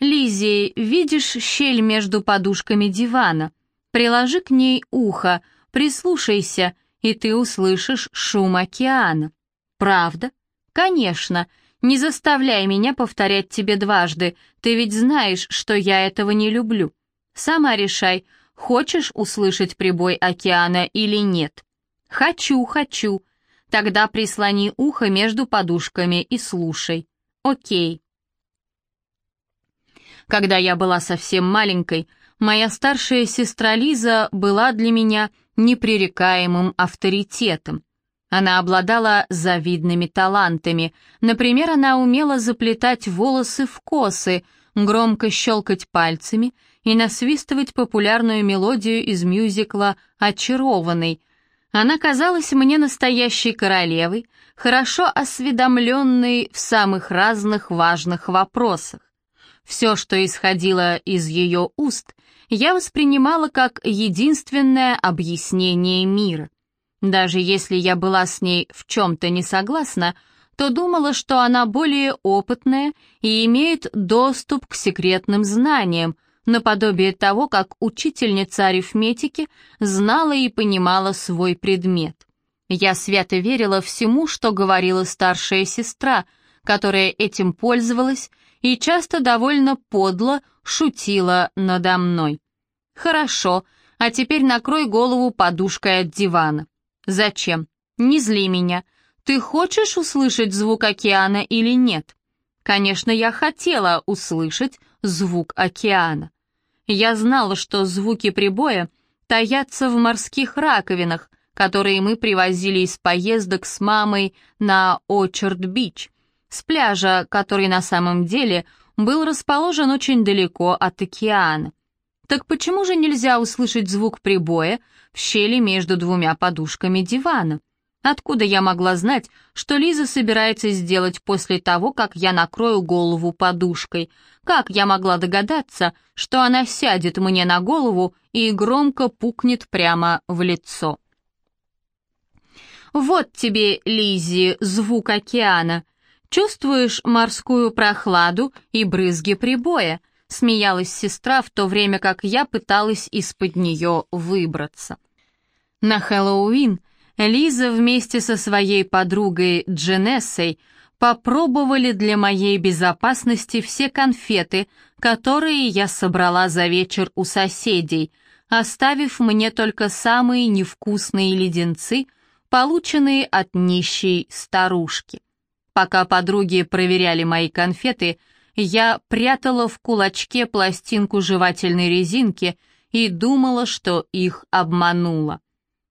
Лиззи, видишь щель между подушками дивана? Приложи к ней ухо, прислушайся, и ты услышишь шум океана. Правда? Конечно. Не заставляй меня повторять тебе дважды, ты ведь знаешь, что я этого не люблю. Сама решай, хочешь услышать прибой океана или нет. Хочу, хочу. Тогда прислони ухо между подушками и слушай. Окей. Когда я была совсем маленькой, моя старшая сестра Лиза была для меня непререкаемым авторитетом. Она обладала завидными талантами. Например, она умела заплетать волосы в косы, громко щелкать пальцами и насвистывать популярную мелодию из мюзикла «Очарованный». Она казалась мне настоящей королевой, хорошо осведомленной в самых разных важных вопросах. Все, что исходило из ее уст, я воспринимала как единственное объяснение мира. Даже если я была с ней в чем-то не согласна, то думала, что она более опытная и имеет доступ к секретным знаниям, наподобие того, как учительница арифметики знала и понимала свой предмет. Я свято верила всему, что говорила старшая сестра, которая этим пользовалась и часто довольно подло шутила надо мной. «Хорошо, а теперь накрой голову подушкой от дивана». «Зачем? Не зли меня. Ты хочешь услышать звук океана или нет?» Конечно, я хотела услышать звук океана. Я знала, что звуки прибоя таятся в морских раковинах, которые мы привозили из поездок с мамой на Очерд-Бич, с пляжа, который на самом деле был расположен очень далеко от океана. Так почему же нельзя услышать звук прибоя в щели между двумя подушками дивана? Откуда я могла знать, что Лиза собирается сделать после того, как я накрою голову подушкой? Как я могла догадаться, что она сядет мне на голову и громко пукнет прямо в лицо? Вот тебе, Лизи, звук океана. Чувствуешь морскую прохладу и брызги прибоя, смеялась сестра, в то время как я пыталась из-под нее выбраться. На Хэллоуин Лиза вместе со своей подругой Дженессой попробовали для моей безопасности все конфеты, которые я собрала за вечер у соседей, оставив мне только самые невкусные леденцы, полученные от нищей старушки. Пока подруги проверяли мои конфеты, я прятала в кулачке пластинку жевательной резинки и думала, что их обманула.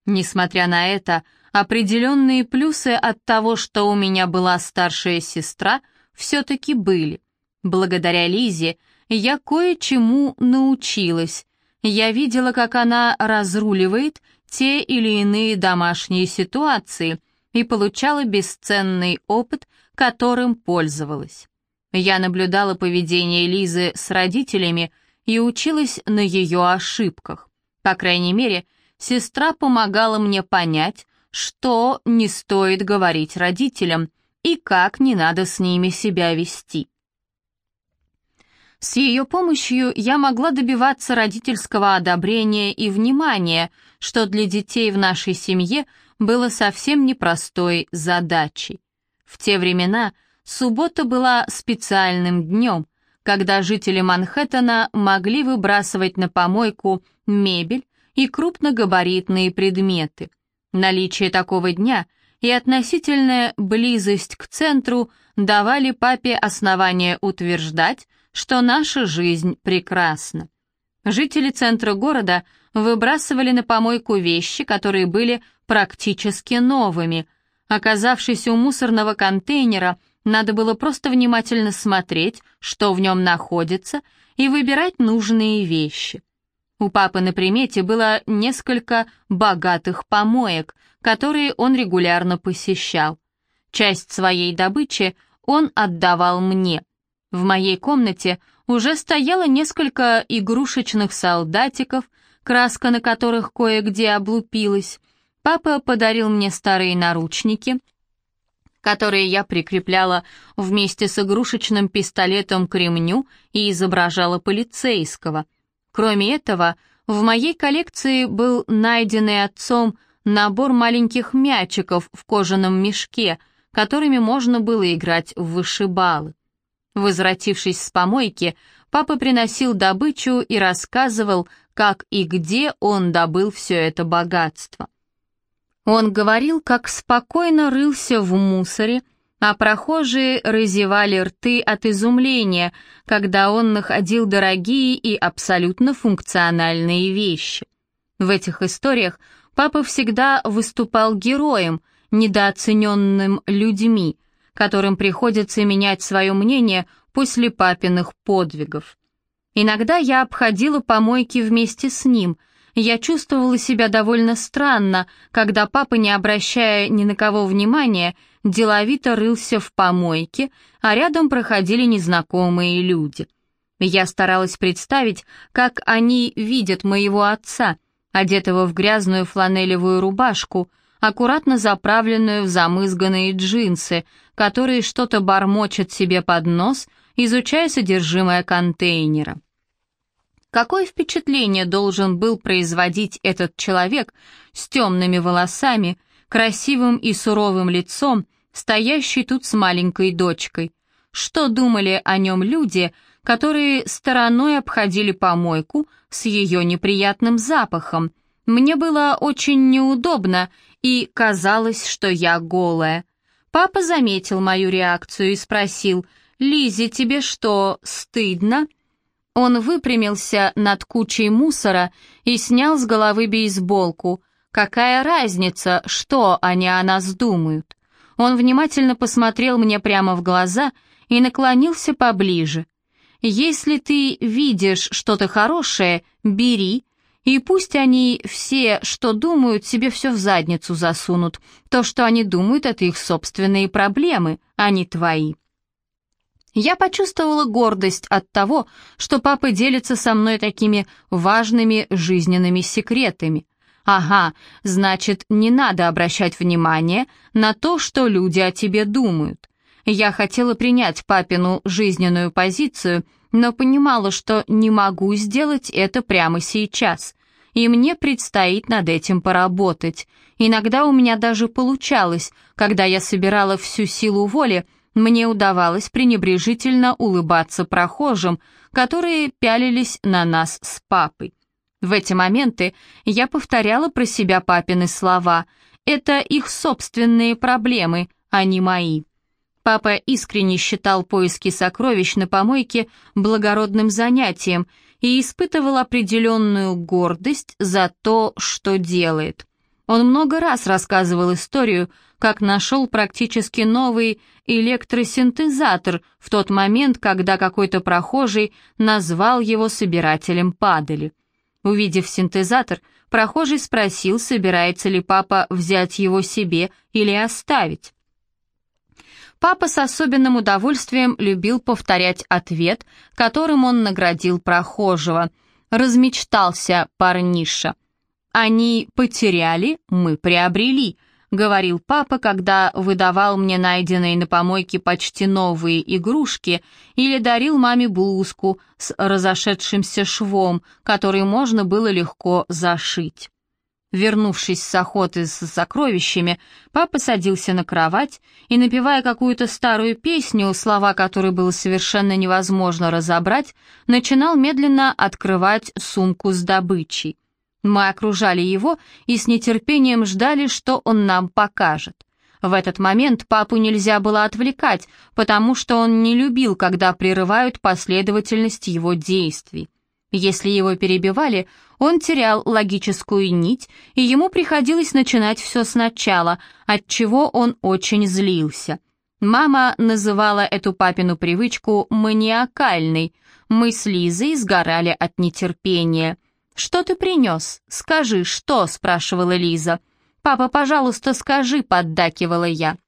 Несмотря на это, определенные плюсы от того, что у меня была старшая сестра, все-таки были. Благодаря Лизе я кое-чему научилась. Я видела, как она разруливает те или иные домашние ситуации и получала бесценный опыт, которым пользовалась. Я наблюдала поведение Лизы с родителями и училась на ее ошибках. По крайней мере, сестра помогала мне понять, что не стоит говорить родителям и как не надо с ними себя вести. С ее помощью я могла добиваться родительского одобрения и внимания, что для детей в нашей семье было совсем непростой задачей. В те времена суббота была специальным днем, когда жители Манхэттена могли выбрасывать на помойку мебель и крупногабаритные предметы. Наличие такого дня и относительная близость к центру давали папе основание утверждать, что наша жизнь прекрасна. Жители центра города выбрасывали на помойку вещи, которые были практически новыми, Оказавшись у мусорного контейнера, надо было просто внимательно смотреть, что в нем находится, и выбирать нужные вещи. У папы на примете было несколько богатых помоек, которые он регулярно посещал. Часть своей добычи он отдавал мне. В моей комнате уже стояло несколько игрушечных солдатиков, краска на которых кое-где облупилась, Папа подарил мне старые наручники, которые я прикрепляла вместе с игрушечным пистолетом к ремню и изображала полицейского. Кроме этого, в моей коллекции был найденный отцом набор маленьких мячиков в кожаном мешке, которыми можно было играть в вышибалы. Возвратившись с помойки, папа приносил добычу и рассказывал, как и где он добыл все это богатство. Он говорил, как спокойно рылся в мусоре, а прохожие разевали рты от изумления, когда он находил дорогие и абсолютно функциональные вещи. В этих историях папа всегда выступал героем, недооцененным людьми, которым приходится менять свое мнение после папиных подвигов. Иногда я обходила помойки вместе с ним — я чувствовала себя довольно странно, когда папа, не обращая ни на кого внимания, деловито рылся в помойке, а рядом проходили незнакомые люди. Я старалась представить, как они видят моего отца, одетого в грязную фланелевую рубашку, аккуратно заправленную в замызганные джинсы, которые что-то бормочет себе под нос, изучая содержимое контейнера. Какое впечатление должен был производить этот человек с темными волосами, красивым и суровым лицом, стоящий тут с маленькой дочкой? Что думали о нем люди, которые стороной обходили помойку с ее неприятным запахом? Мне было очень неудобно, и казалось, что я голая. Папа заметил мою реакцию и спросил, «Лизе, тебе что, стыдно?» Он выпрямился над кучей мусора и снял с головы бейсболку. Какая разница, что они о нас думают? Он внимательно посмотрел мне прямо в глаза и наклонился поближе. «Если ты видишь что-то хорошее, бери, и пусть они все, что думают, себе все в задницу засунут. То, что они думают, это их собственные проблемы, а не твои». Я почувствовала гордость от того, что папа делится со мной такими важными жизненными секретами. Ага, значит, не надо обращать внимание на то, что люди о тебе думают. Я хотела принять папину жизненную позицию, но понимала, что не могу сделать это прямо сейчас, и мне предстоит над этим поработать. Иногда у меня даже получалось, когда я собирала всю силу воли, мне удавалось пренебрежительно улыбаться прохожим, которые пялились на нас с папой. В эти моменты я повторяла про себя папины слова. Это их собственные проблемы, а не мои. Папа искренне считал поиски сокровищ на помойке благородным занятием и испытывал определенную гордость за то, что делает. Он много раз рассказывал историю, как нашел практически новый электросинтезатор в тот момент, когда какой-то прохожий назвал его собирателем падали. Увидев синтезатор, прохожий спросил, собирается ли папа взять его себе или оставить. Папа с особенным удовольствием любил повторять ответ, которым он наградил прохожего. «Размечтался парниша». «Они потеряли, мы приобрели», — говорил папа, когда выдавал мне найденные на помойке почти новые игрушки или дарил маме блузку с разошедшимся швом, который можно было легко зашить. Вернувшись с охоты с сокровищами, папа садился на кровать и, напевая какую-то старую песню, слова которой было совершенно невозможно разобрать, начинал медленно открывать сумку с добычей. Мы окружали его и с нетерпением ждали, что он нам покажет. В этот момент папу нельзя было отвлекать, потому что он не любил, когда прерывают последовательность его действий. Если его перебивали, он терял логическую нить, и ему приходилось начинать все сначала, от чего он очень злился. Мама называла эту папину привычку маниакальной. Мы с Лизой сгорали от нетерпения. «Что ты принес? Скажи, что?» — спрашивала Лиза. «Папа, пожалуйста, скажи», — поддакивала я.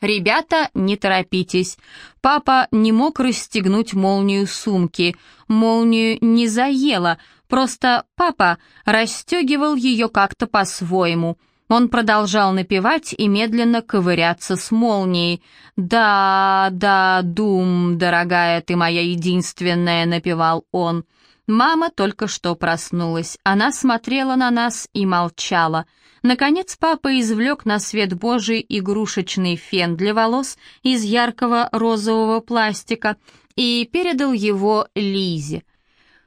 «Ребята, не торопитесь. Папа не мог расстегнуть молнию сумки. Молнию не заело, просто папа расстегивал ее как-то по-своему. Он продолжал напевать и медленно ковыряться с молнией. «Да, да, Дум, дорогая ты моя единственная», — напевал он. Мама только что проснулась. Она смотрела на нас и молчала. Наконец папа извлек на свет Божий игрушечный фен для волос из яркого розового пластика и передал его Лизе.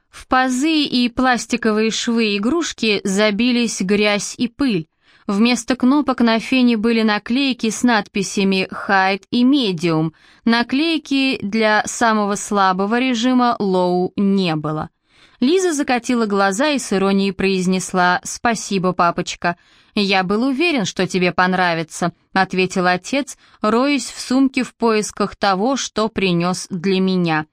В пазы и пластиковые швы игрушки забились грязь и пыль. Вместо кнопок на фене были наклейки с надписями «Hide» и «Medium». Наклейки для самого слабого режима «Low» не было. Лиза закатила глаза и с иронией произнесла «Спасибо, папочка». «Я был уверен, что тебе понравится», — ответил отец, роясь в сумке в поисках того, что принес для меня.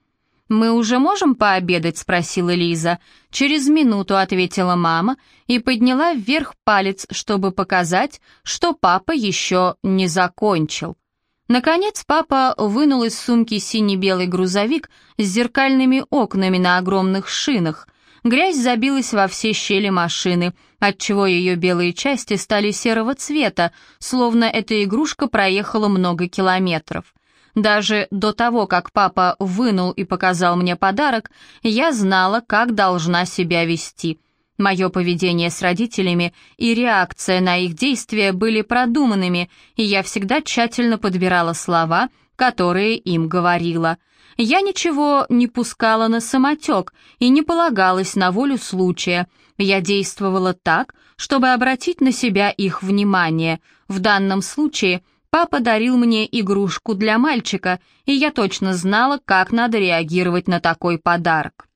«Мы уже можем пообедать?» — спросила Лиза. «Через минуту», — ответила мама и подняла вверх палец, чтобы показать, что папа еще не закончил. Наконец папа вынул из сумки синий-белый грузовик с зеркальными окнами на огромных шинах. Грязь забилась во все щели машины, отчего ее белые части стали серого цвета, словно эта игрушка проехала много километров. Даже до того, как папа вынул и показал мне подарок, я знала, как должна себя вести — Мое поведение с родителями и реакция на их действия были продуманными, и я всегда тщательно подбирала слова, которые им говорила. Я ничего не пускала на самотек и не полагалась на волю случая. Я действовала так, чтобы обратить на себя их внимание. В данном случае папа дарил мне игрушку для мальчика, и я точно знала, как надо реагировать на такой подарок.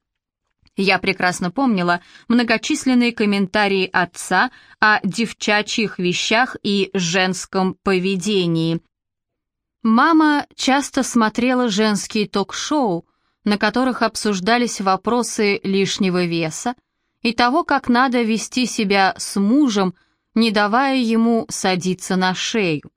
Я прекрасно помнила многочисленные комментарии отца о девчачьих вещах и женском поведении. Мама часто смотрела женские ток-шоу, на которых обсуждались вопросы лишнего веса и того, как надо вести себя с мужем, не давая ему садиться на шею.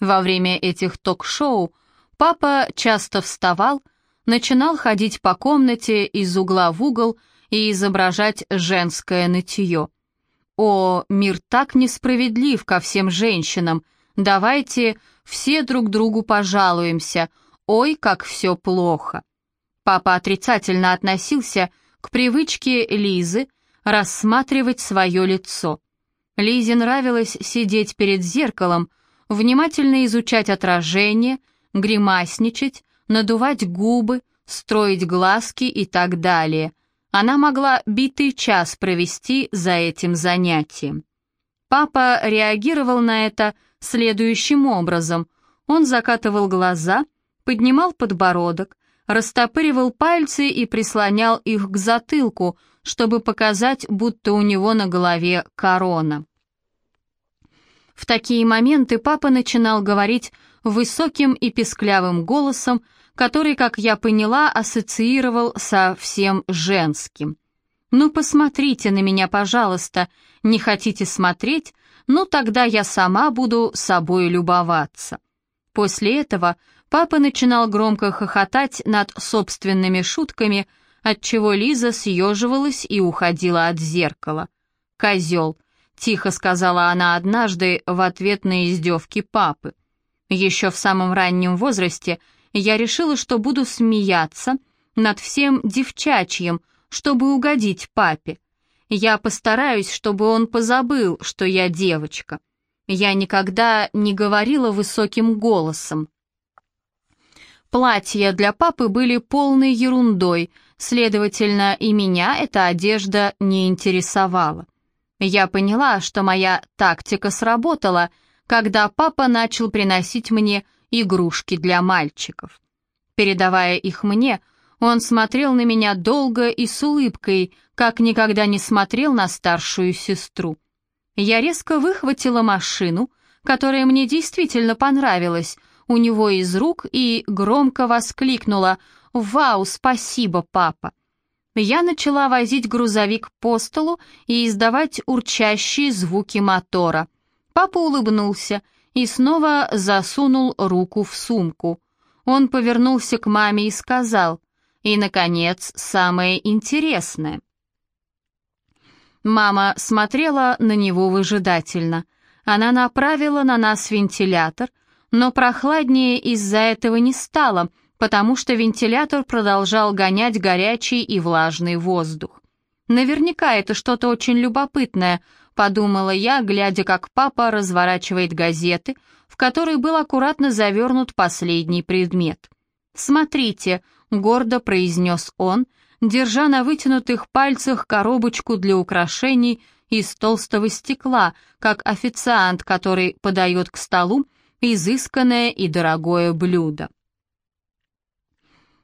Во время этих ток-шоу папа часто вставал, начинал ходить по комнате из угла в угол и изображать женское нытье. О, мир так несправедлив ко всем женщинам. Давайте все друг другу пожалуемся. Ой, как все плохо. Папа отрицательно относился к привычке Лизы рассматривать свое лицо. Лизе нравилось сидеть перед зеркалом, внимательно изучать отражение, гримасничать, надувать губы, строить глазки и так далее. Она могла битый час провести за этим занятием. Папа реагировал на это следующим образом. Он закатывал глаза, поднимал подбородок, растопыривал пальцы и прислонял их к затылку, чтобы показать, будто у него на голове корона. В такие моменты папа начинал говорить высоким и песклявым голосом, который, как я поняла, ассоциировал со всем женским. «Ну, посмотрите на меня, пожалуйста. Не хотите смотреть? Ну, тогда я сама буду собой любоваться». После этого папа начинал громко хохотать над собственными шутками, отчего Лиза съеживалась и уходила от зеркала. «Козел», — тихо сказала она однажды в ответ на издевки папы. Еще в самом раннем возрасте я решила, что буду смеяться над всем девчачьим, чтобы угодить папе. Я постараюсь, чтобы он позабыл, что я девочка. Я никогда не говорила высоким голосом. Платья для папы были полной ерундой, следовательно, и меня эта одежда не интересовала. Я поняла, что моя тактика сработала, когда папа начал приносить мне игрушки для мальчиков. Передавая их мне, он смотрел на меня долго и с улыбкой, как никогда не смотрел на старшую сестру. Я резко выхватила машину, которая мне действительно понравилась, у него из рук и громко воскликнула «Вау, спасибо, папа!». Я начала возить грузовик по столу и издавать урчащие звуки мотора. Папа улыбнулся и снова засунул руку в сумку. Он повернулся к маме и сказал, «И, наконец, самое интересное». Мама смотрела на него выжидательно. Она направила на нас вентилятор, но прохладнее из-за этого не стало, потому что вентилятор продолжал гонять горячий и влажный воздух. Наверняка это что-то очень любопытное, подумала я, глядя, как папа разворачивает газеты, в которые был аккуратно завернут последний предмет. «Смотрите», — гордо произнес он, держа на вытянутых пальцах коробочку для украшений из толстого стекла, как официант, который подает к столу изысканное и дорогое блюдо.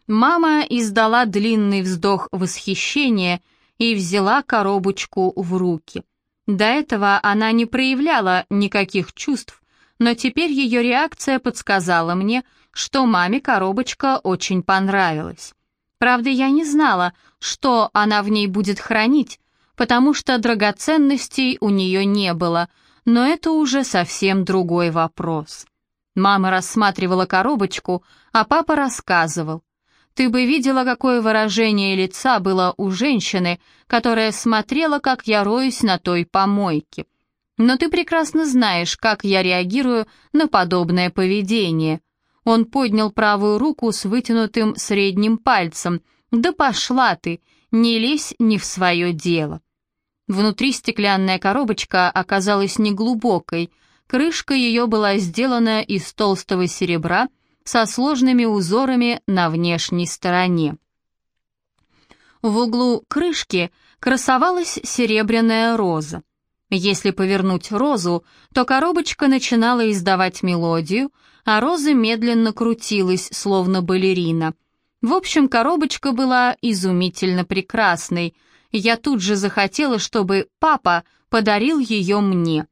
Мама издала длинный вздох восхищения и взяла коробочку в руки. До этого она не проявляла никаких чувств, но теперь ее реакция подсказала мне, что маме коробочка очень понравилась. Правда, я не знала, что она в ней будет хранить, потому что драгоценностей у нее не было, но это уже совсем другой вопрос. Мама рассматривала коробочку, а папа рассказывал. Ты бы видела, какое выражение лица было у женщины, которая смотрела, как я роюсь на той помойке. Но ты прекрасно знаешь, как я реагирую на подобное поведение. Он поднял правую руку с вытянутым средним пальцем. «Да пошла ты! Не лезь не в свое дело!» Внутри стеклянная коробочка оказалась неглубокой. Крышка ее была сделана из толстого серебра со сложными узорами на внешней стороне. В углу крышки красовалась серебряная роза. Если повернуть розу, то коробочка начинала издавать мелодию, а роза медленно крутилась, словно балерина. В общем, коробочка была изумительно прекрасной. Я тут же захотела, чтобы папа подарил ее мне.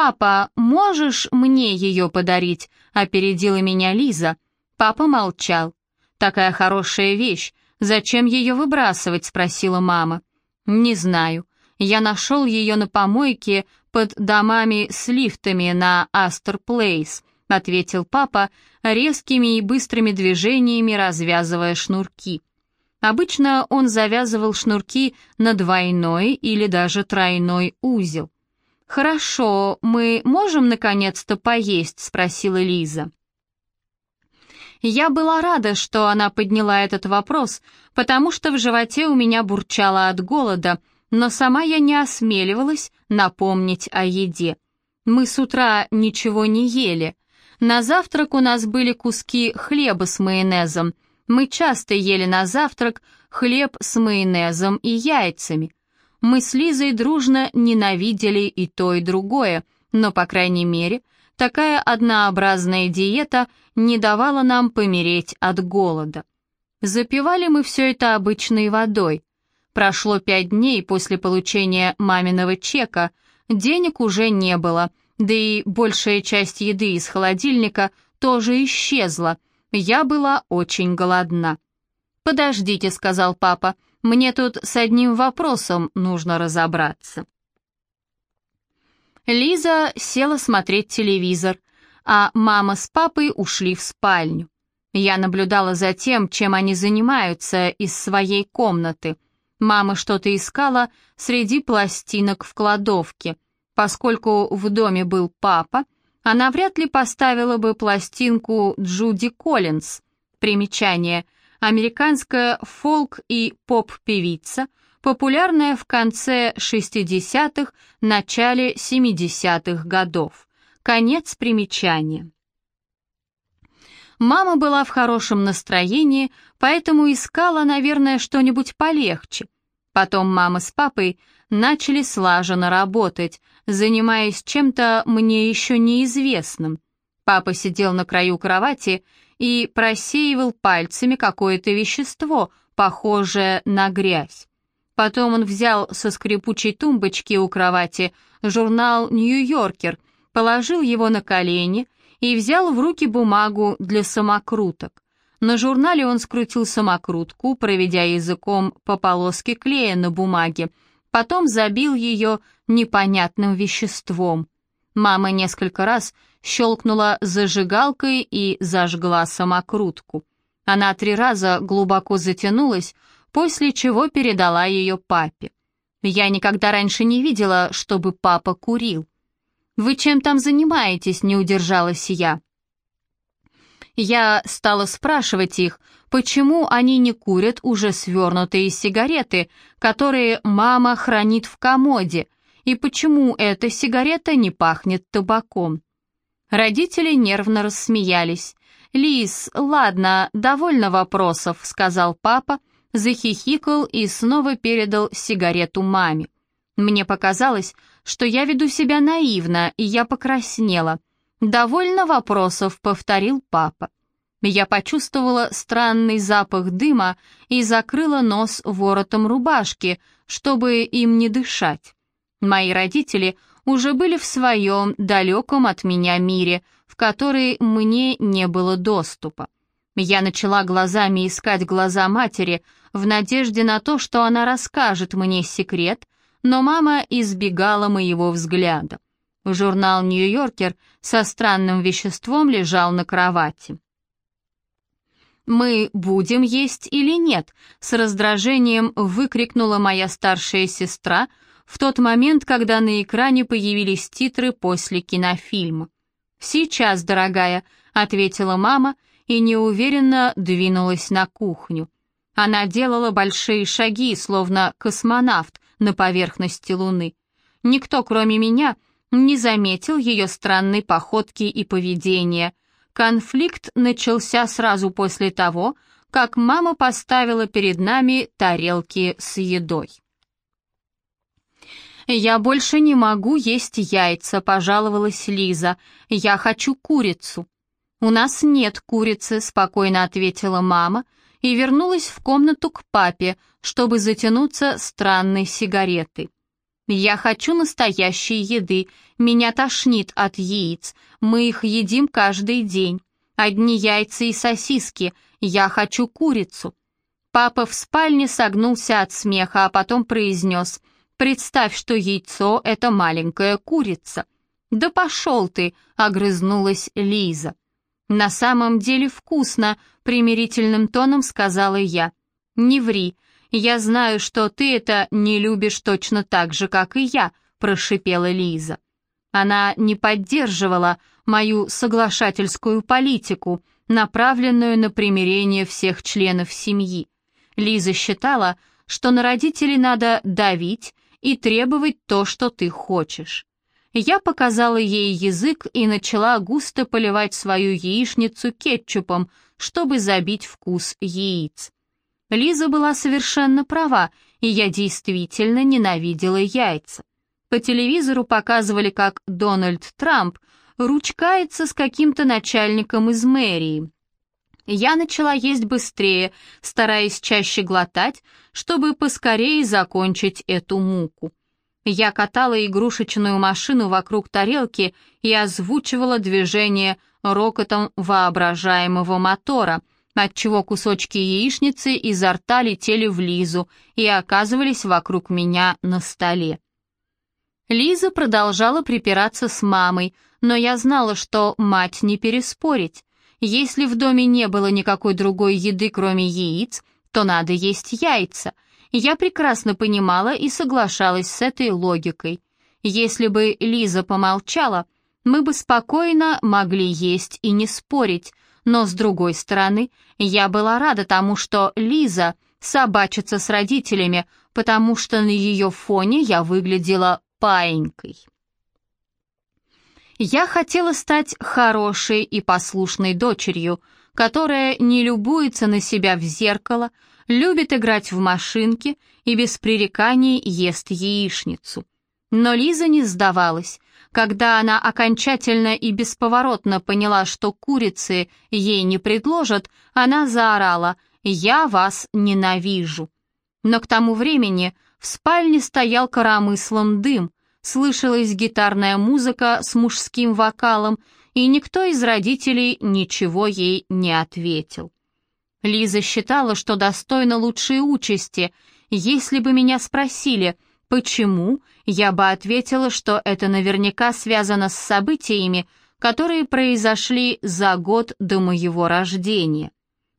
«Папа, можешь мне ее подарить?» — опередила меня Лиза. Папа молчал. «Такая хорошая вещь. Зачем ее выбрасывать?» — спросила мама. «Не знаю. Я нашел ее на помойке под домами с лифтами на Астер Плейс», — ответил папа, резкими и быстрыми движениями развязывая шнурки. Обычно он завязывал шнурки на двойной или даже тройной узел. «Хорошо, мы можем наконец-то поесть?» — спросила Лиза. Я была рада, что она подняла этот вопрос, потому что в животе у меня бурчало от голода — но сама я не осмеливалась напомнить о еде. Мы с утра ничего не ели. На завтрак у нас были куски хлеба с майонезом. Мы часто ели на завтрак хлеб с майонезом и яйцами. Мы с Лизой дружно ненавидели и то, и другое, но, по крайней мере, такая однообразная диета не давала нам помереть от голода. Запивали мы все это обычной водой. Прошло пять дней после получения маминого чека, денег уже не было, да и большая часть еды из холодильника тоже исчезла. Я была очень голодна. «Подождите», — сказал папа, — «мне тут с одним вопросом нужно разобраться». Лиза села смотреть телевизор, а мама с папой ушли в спальню. Я наблюдала за тем, чем они занимаются из своей комнаты — Мама что-то искала среди пластинок в кладовке. Поскольку в доме был папа, она вряд ли поставила бы пластинку Джуди Коллинз. Примечание. Американская фолк- и поп-певица, популярная в конце 60-х, начале 70-х годов. Конец примечания. Мама была в хорошем настроении, поэтому искала, наверное, что-нибудь полегче. Потом мама с папой начали слаженно работать, занимаясь чем-то мне еще неизвестным. Папа сидел на краю кровати и просеивал пальцами какое-то вещество, похожее на грязь. Потом он взял со скрипучей тумбочки у кровати журнал «Нью-Йоркер», положил его на колени и взял в руки бумагу для самокруток. На журнале он скрутил самокрутку, проведя языком по полоске клея на бумаге, потом забил ее непонятным веществом. Мама несколько раз щелкнула зажигалкой и зажгла самокрутку. Она три раза глубоко затянулась, после чего передала ее папе. Я никогда раньше не видела, чтобы папа курил. «Вы чем там занимаетесь?» — не удержалась я. Я стала спрашивать их, почему они не курят уже свернутые сигареты, которые мама хранит в комоде, и почему эта сигарета не пахнет табаком. Родители нервно рассмеялись. «Лис, ладно, довольно вопросов», — сказал папа, захихикал и снова передал сигарету маме. Мне показалось, что я веду себя наивно, и я покраснела. «Довольно вопросов», — повторил папа. Я почувствовала странный запах дыма и закрыла нос воротом рубашки, чтобы им не дышать. Мои родители уже были в своем далеком от меня мире, в который мне не было доступа. Я начала глазами искать глаза матери в надежде на то, что она расскажет мне секрет, но мама избегала моего взгляда. Журнал «Нью-Йоркер» со странным веществом лежал на кровати. «Мы будем есть или нет?» — с раздражением выкрикнула моя старшая сестра в тот момент, когда на экране появились титры после кинофильма. «Сейчас, дорогая», — ответила мама и неуверенно двинулась на кухню. Она делала большие шаги, словно космонавт на поверхности Луны. Никто, кроме меня, не заметил ее странной походки и поведения — Конфликт начался сразу после того, как мама поставила перед нами тарелки с едой. «Я больше не могу есть яйца», — пожаловалась Лиза. «Я хочу курицу». «У нас нет курицы», — спокойно ответила мама и вернулась в комнату к папе, чтобы затянуться странной сигаретой. «Я хочу настоящей еды. Меня тошнит от яиц. Мы их едим каждый день. Одни яйца и сосиски. Я хочу курицу». Папа в спальне согнулся от смеха, а потом произнес «Представь, что яйцо — это маленькая курица». «Да пошел ты!» — огрызнулась Лиза. «На самом деле вкусно», — примирительным тоном сказала я. «Не ври, «Я знаю, что ты это не любишь точно так же, как и я», — прошипела Лиза. Она не поддерживала мою соглашательскую политику, направленную на примирение всех членов семьи. Лиза считала, что на родителей надо давить и требовать то, что ты хочешь. Я показала ей язык и начала густо поливать свою яичницу кетчупом, чтобы забить вкус яиц. Лиза была совершенно права, и я действительно ненавидела яйца. По телевизору показывали, как Дональд Трамп ручкается с каким-то начальником из мэрии. Я начала есть быстрее, стараясь чаще глотать, чтобы поскорее закончить эту муку. Я катала игрушечную машину вокруг тарелки и озвучивала движение рокотом воображаемого мотора — отчего кусочки яичницы изо рта летели в Лизу и оказывались вокруг меня на столе. Лиза продолжала припираться с мамой, но я знала, что мать не переспорить. Если в доме не было никакой другой еды, кроме яиц, то надо есть яйца. Я прекрасно понимала и соглашалась с этой логикой. Если бы Лиза помолчала, мы бы спокойно могли есть и не спорить, но, с другой стороны, я была рада тому, что Лиза собачится с родителями, потому что на ее фоне я выглядела паинькой. Я хотела стать хорошей и послушной дочерью, которая не любуется на себя в зеркало, любит играть в машинки и без пререканий ест яичницу. Но Лиза не сдавалась, когда она окончательно и бесповоротно поняла, что курицы ей не предложат, она заорала «Я вас ненавижу». Но к тому времени в спальне стоял коромыслом дым, слышалась гитарная музыка с мужским вокалом, и никто из родителей ничего ей не ответил. Лиза считала, что достойна лучшей участи. Если бы меня спросили — Почему? Я бы ответила, что это наверняка связано с событиями, которые произошли за год до моего рождения.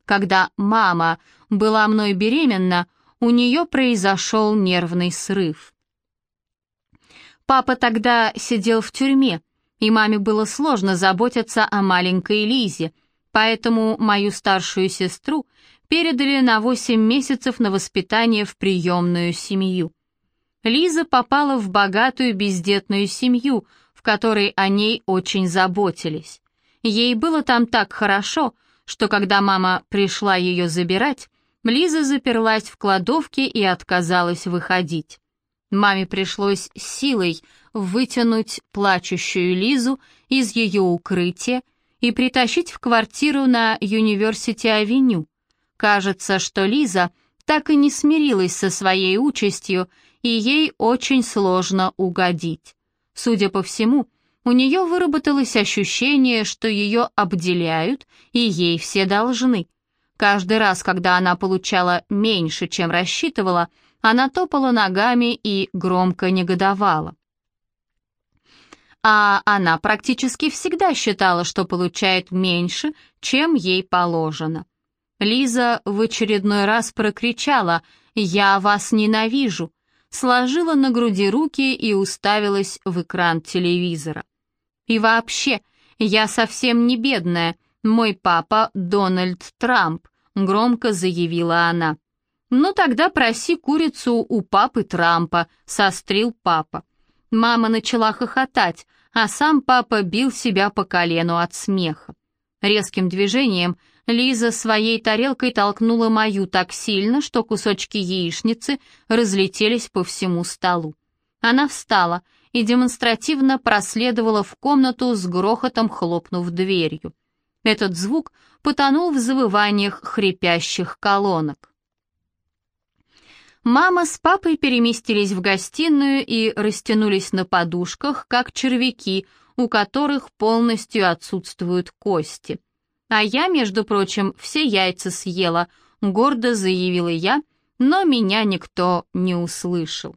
Когда мама была мной беременна, у нее произошел нервный срыв. Папа тогда сидел в тюрьме, и маме было сложно заботиться о маленькой Лизе, поэтому мою старшую сестру передали на 8 месяцев на воспитание в приемную семью. Лиза попала в богатую бездетную семью, в которой о ней очень заботились. Ей было там так хорошо, что когда мама пришла ее забирать, Лиза заперлась в кладовке и отказалась выходить. Маме пришлось силой вытянуть плачущую Лизу из ее укрытия и притащить в квартиру на Юниверсити-авеню. Кажется, что Лиза так и не смирилась со своей участью, и ей очень сложно угодить. Судя по всему, у нее выработалось ощущение, что ее обделяют, и ей все должны. Каждый раз, когда она получала меньше, чем рассчитывала, она топала ногами и громко негодовала. А она практически всегда считала, что получает меньше, чем ей положено. Лиза в очередной раз прокричала «Я вас ненавижу», сложила на груди руки и уставилась в экран телевизора. «И вообще, я совсем не бедная, мой папа Дональд Трамп», громко заявила она. «Ну тогда проси курицу у папы Трампа», — сострил папа. Мама начала хохотать, а сам папа бил себя по колену от смеха. Резким движением Лиза своей тарелкой толкнула мою так сильно, что кусочки яичницы разлетелись по всему столу. Она встала и демонстративно проследовала в комнату с грохотом хлопнув дверью. Этот звук потонул в завываниях хрипящих колонок. Мама с папой переместились в гостиную и растянулись на подушках, как червяки, у которых полностью отсутствуют кости. А я, между прочим, все яйца съела, гордо заявила я, но меня никто не услышал.